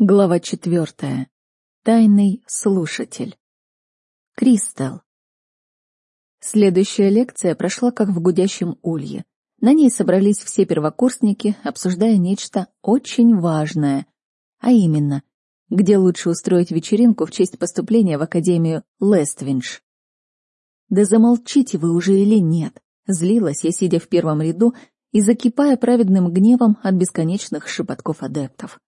Глава четвертая. Тайный слушатель. Кристал. Следующая лекция прошла как в гудящем улье. На ней собрались все первокурсники, обсуждая нечто очень важное, а именно, где лучше устроить вечеринку в честь поступления в Академию Лествинж. «Да замолчите вы уже или нет?» Злилась я, сидя в первом ряду и закипая праведным гневом от бесконечных шепотков адептов.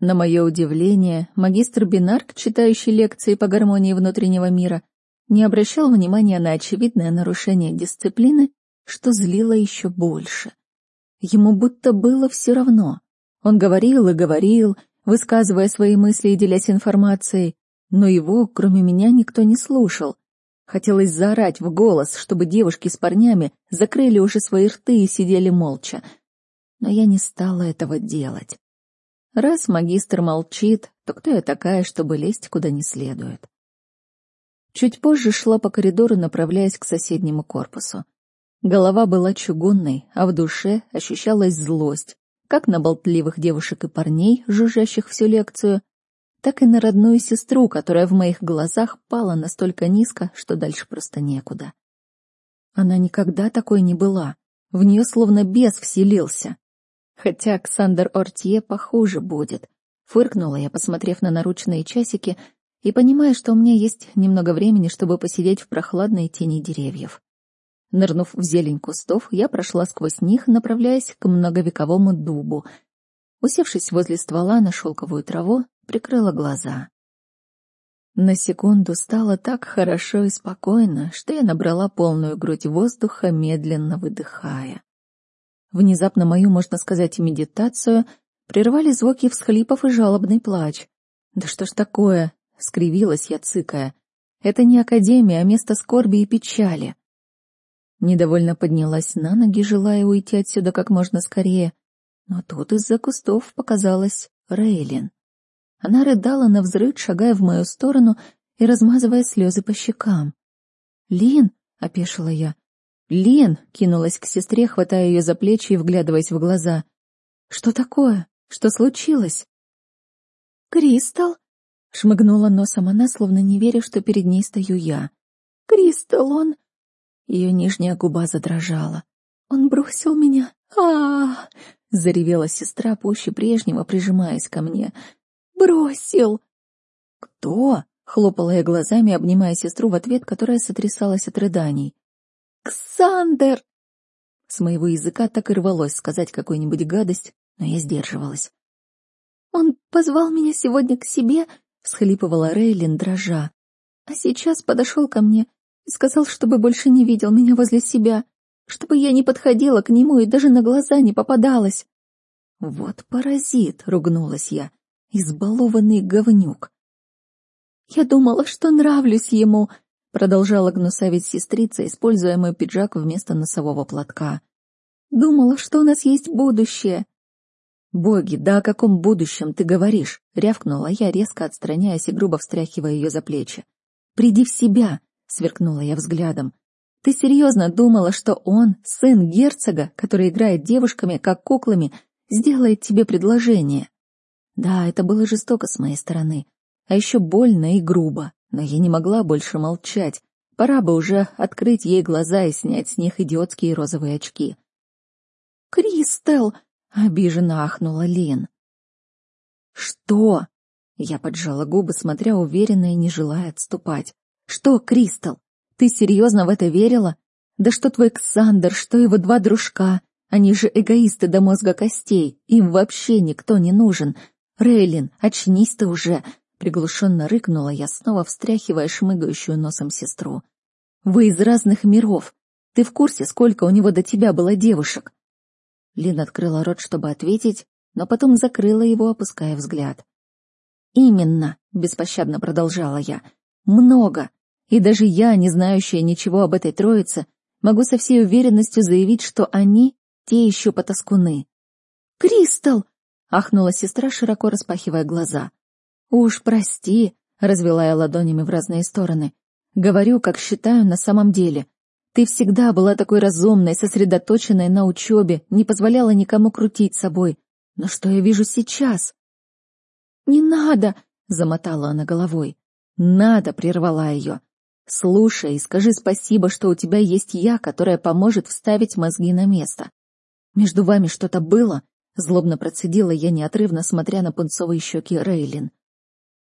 На мое удивление, магистр Бинарк, читающий лекции по гармонии внутреннего мира, не обращал внимания на очевидное нарушение дисциплины, что злило еще больше. Ему будто было все равно. Он говорил и говорил, высказывая свои мысли и делясь информацией, но его, кроме меня, никто не слушал. Хотелось заорать в голос, чтобы девушки с парнями закрыли уже свои рты и сидели молча. Но я не стала этого делать. Раз магистр молчит, то кто я такая, чтобы лезть куда не следует? Чуть позже шла по коридору, направляясь к соседнему корпусу. Голова была чугунной, а в душе ощущалась злость, как на болтливых девушек и парней, жужжащих всю лекцию, так и на родную сестру, которая в моих глазах пала настолько низко, что дальше просто некуда. Она никогда такой не была, в нее словно бес вселился. Хотя Александр Ортье похуже будет. Фыркнула я, посмотрев на наручные часики и понимая, что у меня есть немного времени, чтобы посидеть в прохладной тени деревьев. Нырнув в зелень кустов, я прошла сквозь них, направляясь к многовековому дубу. Усевшись возле ствола на шелковую траву, прикрыла глаза. На секунду стало так хорошо и спокойно, что я набрала полную грудь воздуха, медленно выдыхая. Внезапно мою, можно сказать, медитацию прервали звуки всхлипов и жалобный плач. «Да что ж такое?» — скривилась я, цыкая. «Это не академия, а место скорби и печали». Недовольно поднялась на ноги, желая уйти отсюда как можно скорее. Но тут из-за кустов показалась Рейлин. Она рыдала на взрыв, шагая в мою сторону и размазывая слезы по щекам. «Лин!» — опешила я. «Лен!» — кинулась к сестре, хватая ее за плечи и вглядываясь в глаза. «Что такое? Что случилось?» «Кристал!» — шмыгнула носом она, словно не веря, что перед ней стою я. «Кристал, он...» Ее нижняя губа задрожала. «Он бросил меня! а, -а, -а заревела сестра пуще прежнего, прижимаясь ко мне. «Бросил!» «Кто?» — хлопала я глазами, обнимая сестру в ответ, которая сотрясалась от рыданий. «Ксандер!» С моего языка так и рвалось сказать какую-нибудь гадость, но я сдерживалась. «Он позвал меня сегодня к себе», — всхлипывала Рейлин, дрожа. «А сейчас подошел ко мне и сказал, чтобы больше не видел меня возле себя, чтобы я не подходила к нему и даже на глаза не попадалась». «Вот паразит!» — ругнулась я. «Избалованный говнюк!» «Я думала, что нравлюсь ему», Продолжала гнусавить сестрица, используя мой пиджак вместо носового платка. «Думала, что у нас есть будущее». «Боги, да о каком будущем ты говоришь?» — рявкнула я, резко отстраняясь и грубо встряхивая ее за плечи. «Приди в себя!» — сверкнула я взглядом. «Ты серьезно думала, что он, сын герцога, который играет девушками, как куклами, сделает тебе предложение?» Да, это было жестоко с моей стороны, а еще больно и грубо но я не могла больше молчать. Пора бы уже открыть ей глаза и снять с них идиотские розовые очки. «Кристел!» — обиженно ахнула Лин. «Что?» — я поджала губы, смотря уверенно и не желая отступать. «Что, Кристел? Ты серьезно в это верила? Да что твой Ксандр, что его два дружка? Они же эгоисты до мозга костей, им вообще никто не нужен. Рейлин, очнись ты уже!» Приглушенно рыкнула я, снова встряхивая шмыгающую носом сестру. «Вы из разных миров. Ты в курсе, сколько у него до тебя было девушек?» Лин открыла рот, чтобы ответить, но потом закрыла его, опуская взгляд. «Именно», — беспощадно продолжала я, — «много. И даже я, не знающая ничего об этой троице, могу со всей уверенностью заявить, что они — те еще потаскуны». «Кристал!» — ахнула сестра, широко распахивая глаза. «Уж прости», — развела я ладонями в разные стороны. «Говорю, как считаю на самом деле. Ты всегда была такой разумной, сосредоточенной на учебе, не позволяла никому крутить собой. Но что я вижу сейчас?» «Не надо!» — замотала она головой. «Надо!» — прервала ее. «Слушай и скажи спасибо, что у тебя есть я, которая поможет вставить мозги на место. Между вами что-то было?» — злобно процедила я, неотрывно смотря на пунцовые щеки Рейлин.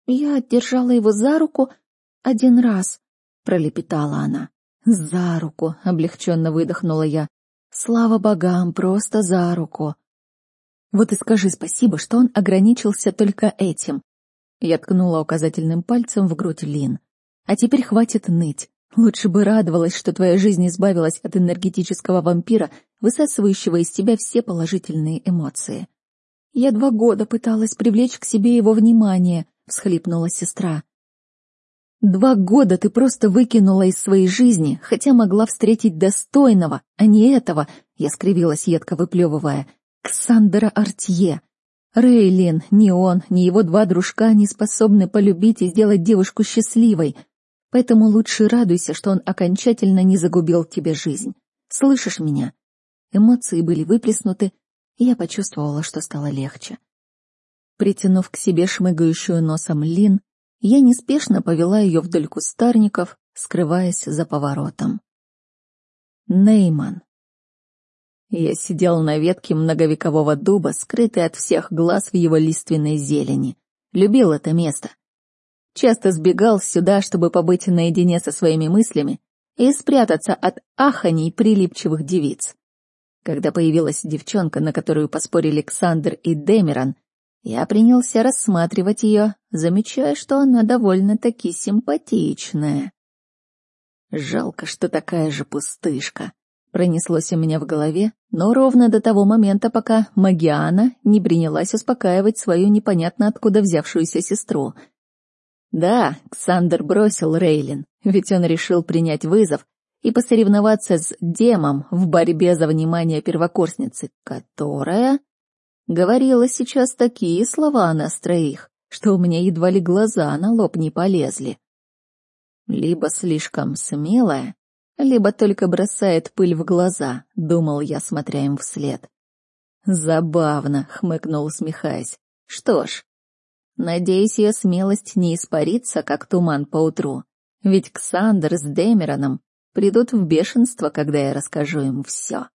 «Я держала его за руку один раз», — пролепетала она. «За руку!» — облегченно выдохнула я. «Слава богам, просто за руку!» «Вот и скажи спасибо, что он ограничился только этим». Я ткнула указательным пальцем в грудь Лин. «А теперь хватит ныть. Лучше бы радовалась, что твоя жизнь избавилась от энергетического вампира, высасывающего из тебя все положительные эмоции». «Я два года пыталась привлечь к себе его внимание», — всхлипнула сестра. Два года ты просто выкинула из своей жизни, хотя могла встретить достойного, а не этого, я скривилась едко выплевывая, Ксандера Артье. Рейлин, ни он, ни его два дружка не способны полюбить и сделать девушку счастливой, поэтому лучше радуйся, что он окончательно не загубил тебе жизнь. Слышишь меня? Эмоции были выплеснуты, и я почувствовала, что стало легче. Притянув к себе шмыгающую носом Лин, я неспешно повела ее вдоль кустарников, скрываясь за поворотом. Нейман. Я сидел на ветке многовекового дуба, скрытый от всех глаз в его лиственной зелени. Любил это место. Часто сбегал сюда, чтобы побыть наедине со своими мыслями и спрятаться от аханий прилипчивых девиц. Когда появилась девчонка, на которую поспорили Александр и Демерон, я принялся рассматривать ее, замечая, что она довольно-таки симпатичная. Жалко, что такая же пустышка. Пронеслось у меня в голове, но ровно до того момента, пока Магиана не принялась успокаивать свою непонятно откуда взявшуюся сестру. Да, Ксандер бросил Рейлин, ведь он решил принять вызов и посоревноваться с Демом в борьбе за внимание первокурсницы, которая Говорила сейчас такие слова о нас троих, что у меня едва ли глаза на лоб не полезли. Либо слишком смелая, либо только бросает пыль в глаза, думал я, смотря им вслед. Забавно, хмыкнул, усмехаясь. Что ж, надеюсь, ее смелость не испарится, как туман поутру, ведь Ксандр с Демероном придут в бешенство, когда я расскажу им все.